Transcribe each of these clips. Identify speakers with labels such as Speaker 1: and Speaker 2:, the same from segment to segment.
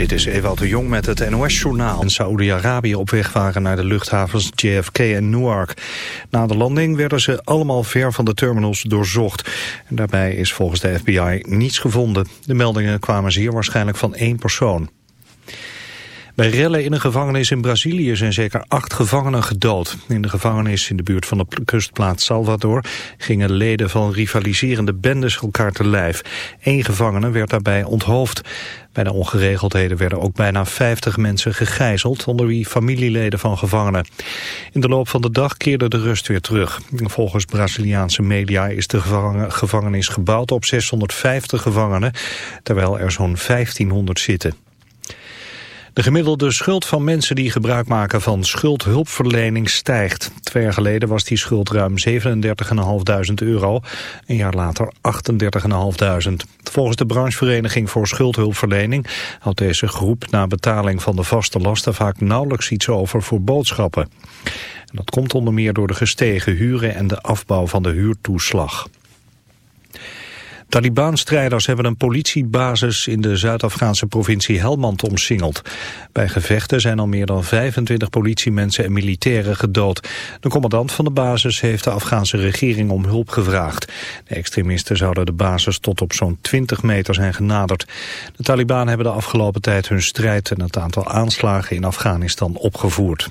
Speaker 1: Dit is Ewout de Jong met het NOS-journaal. In Saoedi-Arabië op weg waren naar de luchthavens JFK en Newark. Na de landing werden ze allemaal ver van de terminals doorzocht. En daarbij is volgens de FBI niets gevonden. De meldingen kwamen zeer waarschijnlijk van één persoon. Bij rellen in een gevangenis in Brazilië zijn zeker acht gevangenen gedood. In de gevangenis in de buurt van de kustplaats Salvador gingen leden van rivaliserende bendes elkaar te lijf. Eén gevangene werd daarbij onthoofd. Bij de ongeregeldheden werden ook bijna 50 mensen gegijzeld, onder wie familieleden van gevangenen. In de loop van de dag keerde de rust weer terug. Volgens Braziliaanse media is de gevangenis gebouwd op 650 gevangenen, terwijl er zo'n 1500 zitten. De gemiddelde schuld van mensen die gebruik maken van schuldhulpverlening stijgt. Twee jaar geleden was die schuld ruim 37.500 euro. Een jaar later 38.500. Volgens de branchevereniging voor schuldhulpverlening houdt deze groep na betaling van de vaste lasten vaak nauwelijks iets over voor boodschappen. En dat komt onder meer door de gestegen huren en de afbouw van de huurtoeslag. Taliban-strijders hebben een politiebasis in de Zuid-Afghaanse provincie Helmand omsingeld. Bij gevechten zijn al meer dan 25 politiemensen en militairen gedood. De commandant van de basis heeft de Afghaanse regering om hulp gevraagd. De extremisten zouden de basis tot op zo'n 20 meter zijn genaderd. De Taliban hebben de afgelopen tijd hun strijd en het aantal aanslagen in Afghanistan opgevoerd.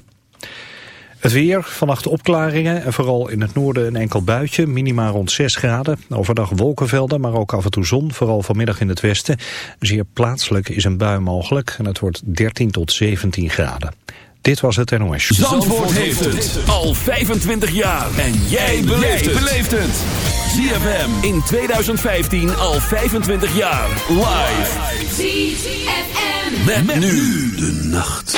Speaker 1: Het weer, vannacht opklaringen en vooral in het noorden een enkel buitje, minima rond 6 graden. Overdag wolkenvelden, maar ook af en toe zon, vooral vanmiddag in het westen. Zeer plaatselijk is een bui mogelijk en het wordt 13 tot 17 graden. Dit was het NOS. Zandvoort,
Speaker 2: Zandvoort heeft het al 25 jaar. En jij beleeft het. ZFM in 2015 al 25 jaar. Live. ZFM. met nu de nacht.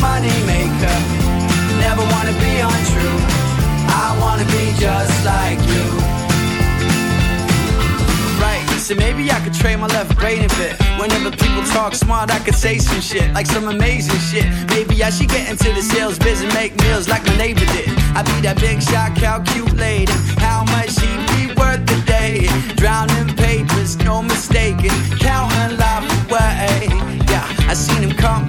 Speaker 3: money maker. Never wanna be untrue. I wanna be just like you. Right, so maybe I could trade my left brain a bit. Whenever people talk smart, I could say some shit, like some amazing shit. Maybe I should get into the sales biz and make meals like my neighbor did. I'd be that big shot, calculator, how much she be worth today. Drowning papers, no mistaking, counting life away. Yeah, I seen him come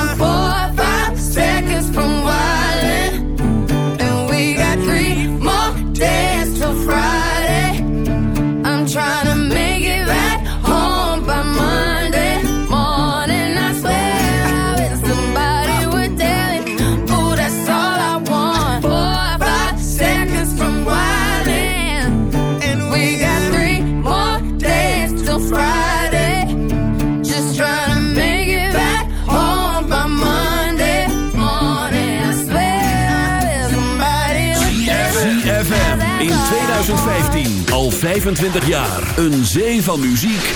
Speaker 4: 15.
Speaker 2: Al 25 jaar. Een zee van muziek.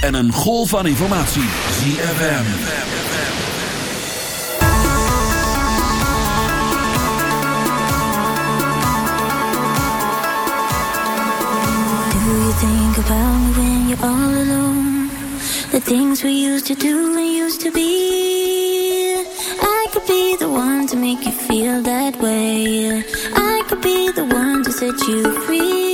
Speaker 2: En een golf van informatie. ZFM.
Speaker 5: Do you think about me when you're all alone? The things we used to do and used to be. I could be the one to make you feel that way. I could be the one. set you free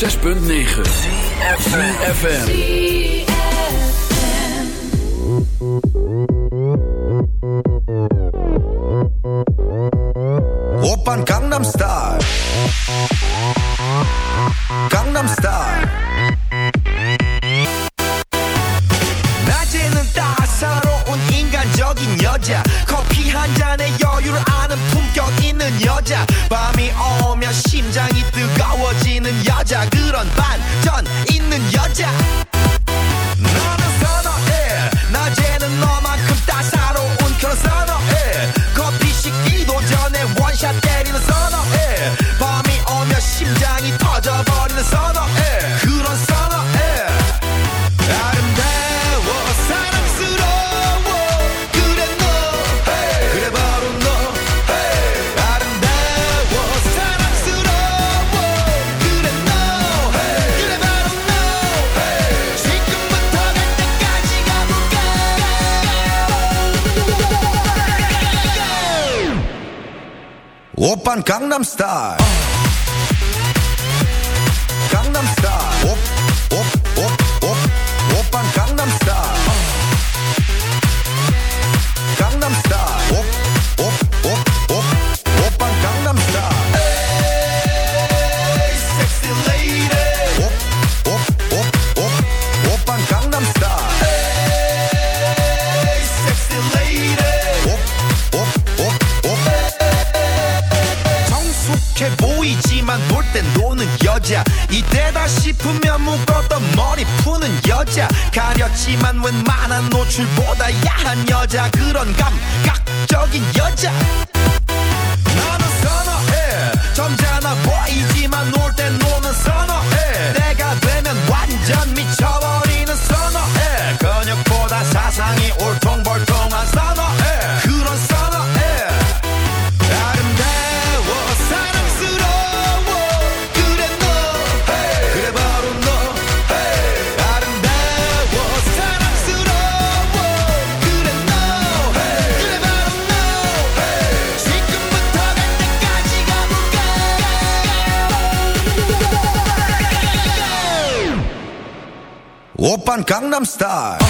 Speaker 2: 106.9 FM.
Speaker 6: il team al Gangnam Style.